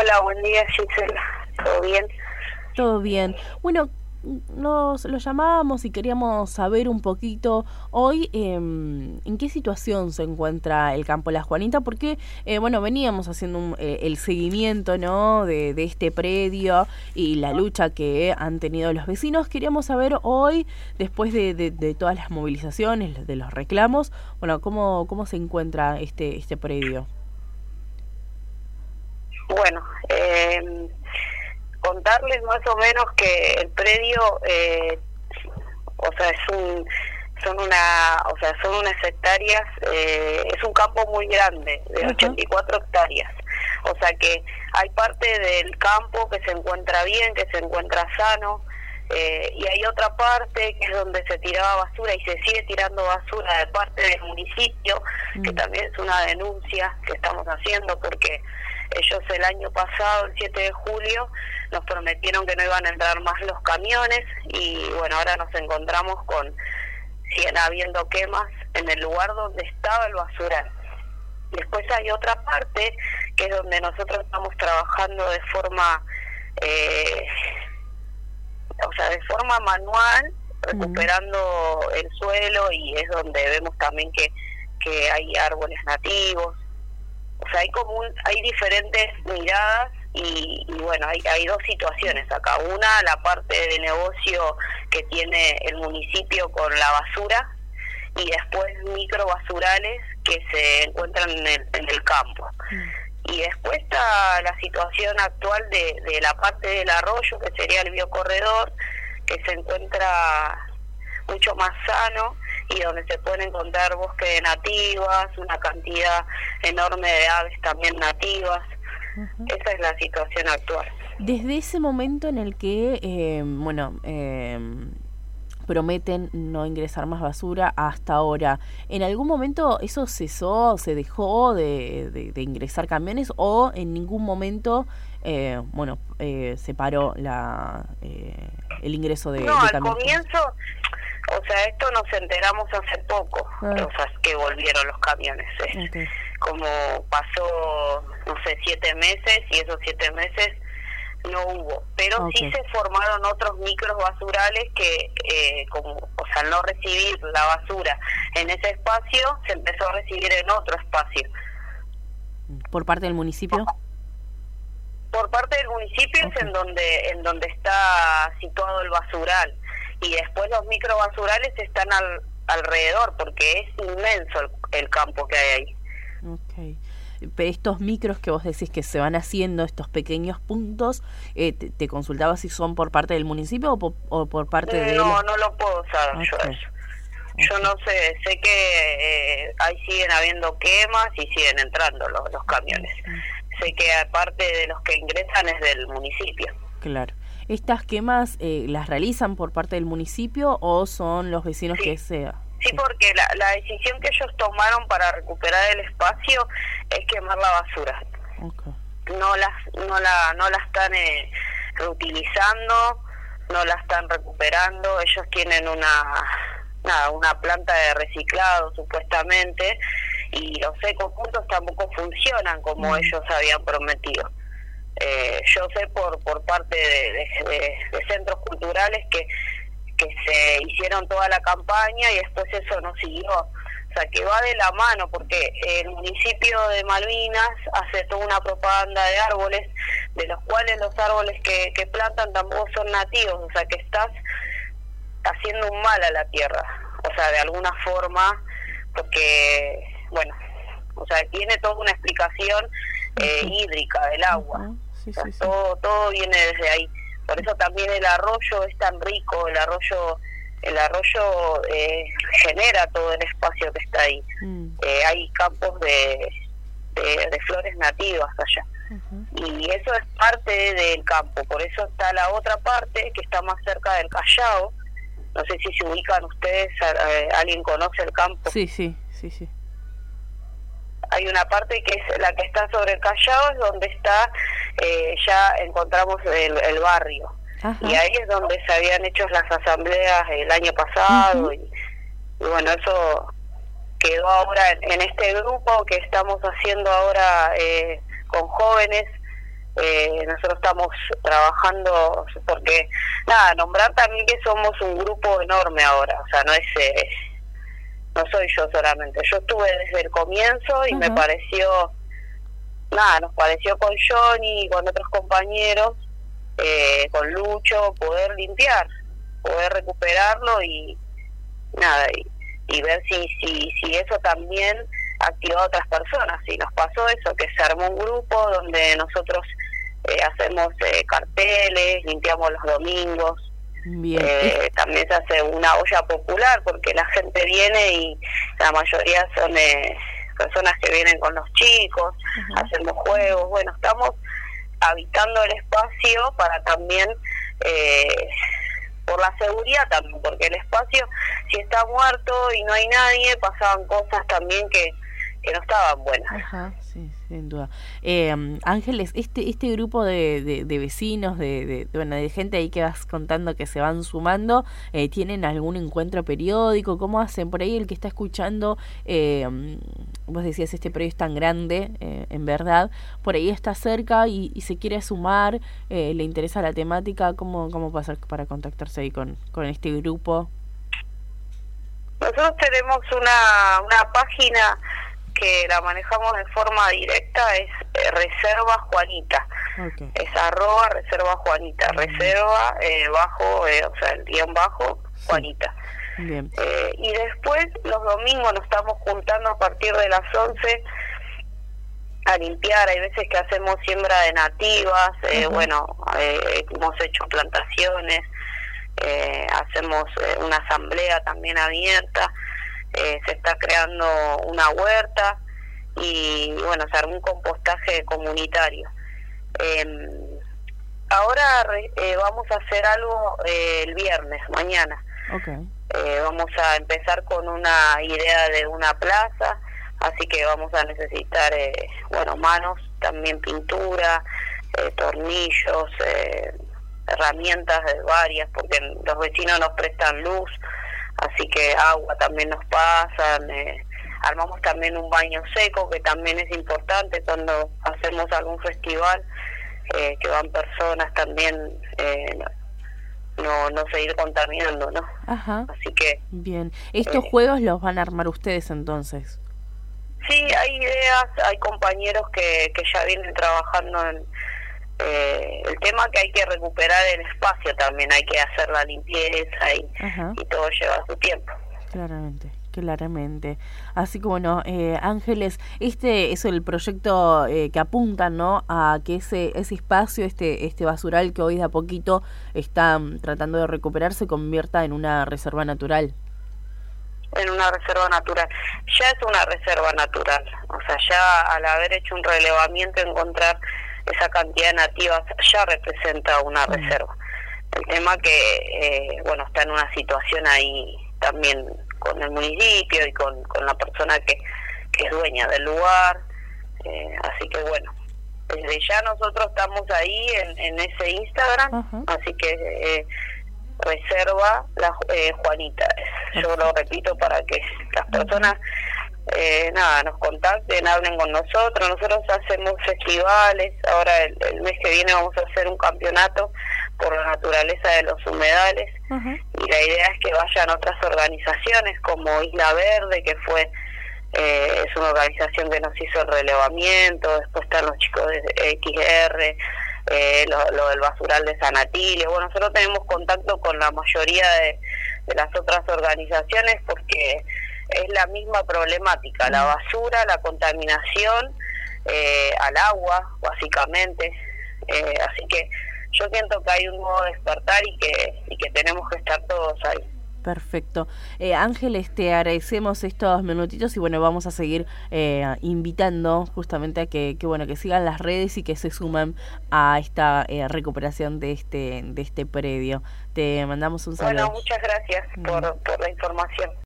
Hola, buen día, Gisela. ¿Todo bien? Todo bien. Bueno, nos lo llamábamos y queríamos saber un poquito hoy em, en qué situación se encuentra el campo La Juanita, porque eh, bueno veníamos haciendo eh, el seguimiento ¿no? de, este predio y la lucha que han tenido los vecinos. Queríamos saber hoy, después de, de, todas las movilizaciones, de los reclamos, bueno cómo cómo se encuentra este este predio. Bueno. Eh contarles más o menos que el predio, eh, o sea, es un, son una, o sea, son unas hectáreas, eh, es un campo muy grande, de 84 hectáreas. O sea que hay parte del campo que se encuentra bien, que se encuentra sano, eh, y hay otra parte que es donde se tiraba basura y se sigue tirando basura de parte del municipio, que mm. también es una denuncia que estamos haciendo porque ellos el año pasado, el 7 de julio, nos prometieron que no iban a entrar más los camiones y bueno, ahora nos encontramos con, siguen habiendo quemas en el lugar donde estaba el basural. Después hay otra parte que es donde nosotros estamos trabajando de forma, eh, o sea, de forma manual, recuperando el suelo y es donde vemos también que, que hay árboles nativos, o sea, hay como hay diferentes miradas y, bueno, hay, hay dos situaciones acá. Una, la parte de negocio que tiene el municipio con la basura y después microbasurales que se encuentran en el, en el campo. Mm. Y después está la situación actual de, de la parte del arroyo, que sería el biocorredor, que se encuentra mucho más sano y donde se pueden encontrar bosques nativas, una cantidad enorme de aves también nativas. Esa es la situación actual. Desde ese momento en el que, eh, bueno, eh, prometen no ingresar más basura hasta ahora. ¿En algún momento eso cesó, se dejó de, ingresar camiones o en ningún momento, eh, bueno, eh, se paró la, el ingreso de, no, al comienzo o sea, esto nos enteramos hace poco, ah. o sea, que volvieron los camiones. Como pasó, no sé, siete meses y esos siete meses no hubo. Pero sí se formaron otros micros basurales que, eh, como, o sea, al no recibir la basura en ese espacio, se empezó a recibir en otro espacio. ¿Por parte del municipio? Por parte del municipio es en donde, en donde está situado el basural y después los microbasurales están al, alrededor porque es inmenso el, campo que hay ahí. Okay. Estos micros que vos decís que se van haciendo, estos pequeños puntos, eh, te, consultaba si son por parte del municipio o por, parte de... No, no lo puedo saber yo eso. Yo no sé, sé que eh, ahí siguen habiendo quemas y siguen entrando los, los camiones. Sé que aparte de los que ingresan es del municipio. Claro. ¿Estas quemas eh, las realizan por parte del municipio o son los vecinos que sea? Sí, porque la, la, decisión que ellos tomaron para recuperar el espacio es quemar la basura. No las no la no la están eh, reutilizando, no la están recuperando. Ellos tienen una nada, una planta de reciclado supuestamente y los ecopuntos tampoco funcionan como mm. ellos habían prometido. Eh, yo sé por, por parte de, centros culturales que, que se hicieron toda la campaña y después eso no siguió. O sea, que va de la mano porque el municipio de Malvinas hace toda una propaganda de árboles, de los cuales los árboles que, que plantan tampoco son nativos, o sea, que estás haciendo un mal a la tierra, o sea, de alguna forma, porque, bueno, o sea, tiene toda una explicación eh, hídrica del agua todo, todo viene desde ahí. Por eso también el arroyo es tan rico, el arroyo el arroyo eh, genera todo el espacio que está ahí. Mm. Eh, hay campos de, de, flores nativas allá. Y eso es parte del campo, por eso está la otra parte que está más cerca del Callao. No sé si se ubican ustedes, alguien conoce el campo. Sí, sí, sí, sí hay una parte que es la que está sobre el Callao, es donde está, eh, ya encontramos el, barrio. Y ahí es donde se habían hecho las asambleas el año pasado. y, bueno, eso quedó ahora en, este grupo que estamos haciendo ahora eh, con jóvenes eh, nosotros estamos trabajando porque nada nombrar también que somos un grupo enorme ahora o sea no es eh, no soy yo solamente yo estuve desde el comienzo y me pareció nada nos pareció con Johnny y con otros compañeros eh, con Lucho poder limpiar poder recuperarlo y nada y, y ver si si si eso también activó a otras personas y nos pasó eso que se armó un grupo donde nosotros eh, hacemos eh, carteles, limpiamos los domingos. Eh, también se hace una olla popular porque la gente viene y la mayoría son personas que vienen con los chicos, hacemos juegos, bueno, estamos habitando el espacio para también, por la seguridad también, porque el espacio si está muerto y no hay nadie, pasaban cosas también que, que no estaban buenas. Ajá, sí, sin duda. Eh, Ángeles, este este grupo de, de, vecinos, de, de, bueno, de gente ahí que vas contando que se van sumando, eh, ¿tienen algún encuentro periódico? ¿Cómo hacen? Por ahí el que está escuchando, eh, vos decías, este predio es tan grande, eh, en verdad, por ahí está cerca y, y se quiere sumar, eh, le interesa la temática, ¿cómo, cómo pasa para contactarse ahí con, con este grupo? Nosotros tenemos una, una página que la manejamos de forma directa es eh, Reserva Juanita. Es arroba Reserva Juanita. Reserva eh, bajo, eh, o sea, el guion bajo Juanita. y después los domingos nos estamos juntando a partir de las 11 a limpiar. Hay veces que hacemos siembra de nativas, bueno, hemos hecho plantaciones, hacemos una asamblea también abierta eh, se está creando una huerta y bueno, se armó un compostaje comunitario. Em, ahora eh, vamos a hacer algo eh, el viernes, mañana. vamos a empezar con una idea de una plaza, así que vamos a necesitar, bueno, manos, también pintura, tornillos, herramientas de varias, porque los vecinos nos prestan luz así que agua también nos pasan, eh, armamos también un baño seco que también es importante cuando hacemos algún festival, eh, que van personas también, eh, no, no seguir contaminando, ¿no? Ajá. Así que... Bien, ¿estos juegos los van a armar ustedes entonces? Sí, hay ideas, hay compañeros que, que ya vienen trabajando en eh, el tema que hay que recuperar el espacio también, hay que hacer la limpieza y, y todo lleva su tiempo. Claramente claramente. Así que bueno, eh, Ángeles, este es el proyecto eh, que apunta ¿no? a que ese, ese espacio, este, este basural que hoy de a poquito está tratando de recuperar, se convierta en una reserva natural. En una reserva natural. Ya es una reserva natural. O sea, ya al haber hecho un relevamiento, encontrar esa cantidad de nativas ya representa una reserva. El tema que, eh, bueno, está en una situación ahí también con el municipio y con, con la persona que, que es dueña del lugar, eh, así que bueno, desde ya nosotros estamos ahí en, en ese Instagram, así que eh, reserva la Juanita. Yo lo repito para que las personas eh, nada, nos contacten, hablen con nosotros. Nosotros hacemos festivales, ahora el, mes que viene vamos a hacer un campeonato por la naturaleza de los humedales y la idea es que vayan otras organizaciones como Isla Verde, que fue eh, es una organización que nos hizo el relevamiento, después están los chicos de XR, eh, lo, del basural de San Atilio. Bueno, nosotros tenemos contacto con la mayoría de, de las otras organizaciones porque es la misma problemática, la basura, la contaminación eh, al agua, básicamente. Eh, así que yo siento que hay un nuevo despertar y que, y que tenemos que estar todos ahí. Perfecto. Eh, Ángeles, te agradecemos estos minutitos y bueno, vamos a seguir eh, invitando justamente a que, que, bueno que sigan las redes y que se sumen a esta eh, recuperación de este de este predio. Te mandamos un saludo. Bueno, muchas gracias por, por la información.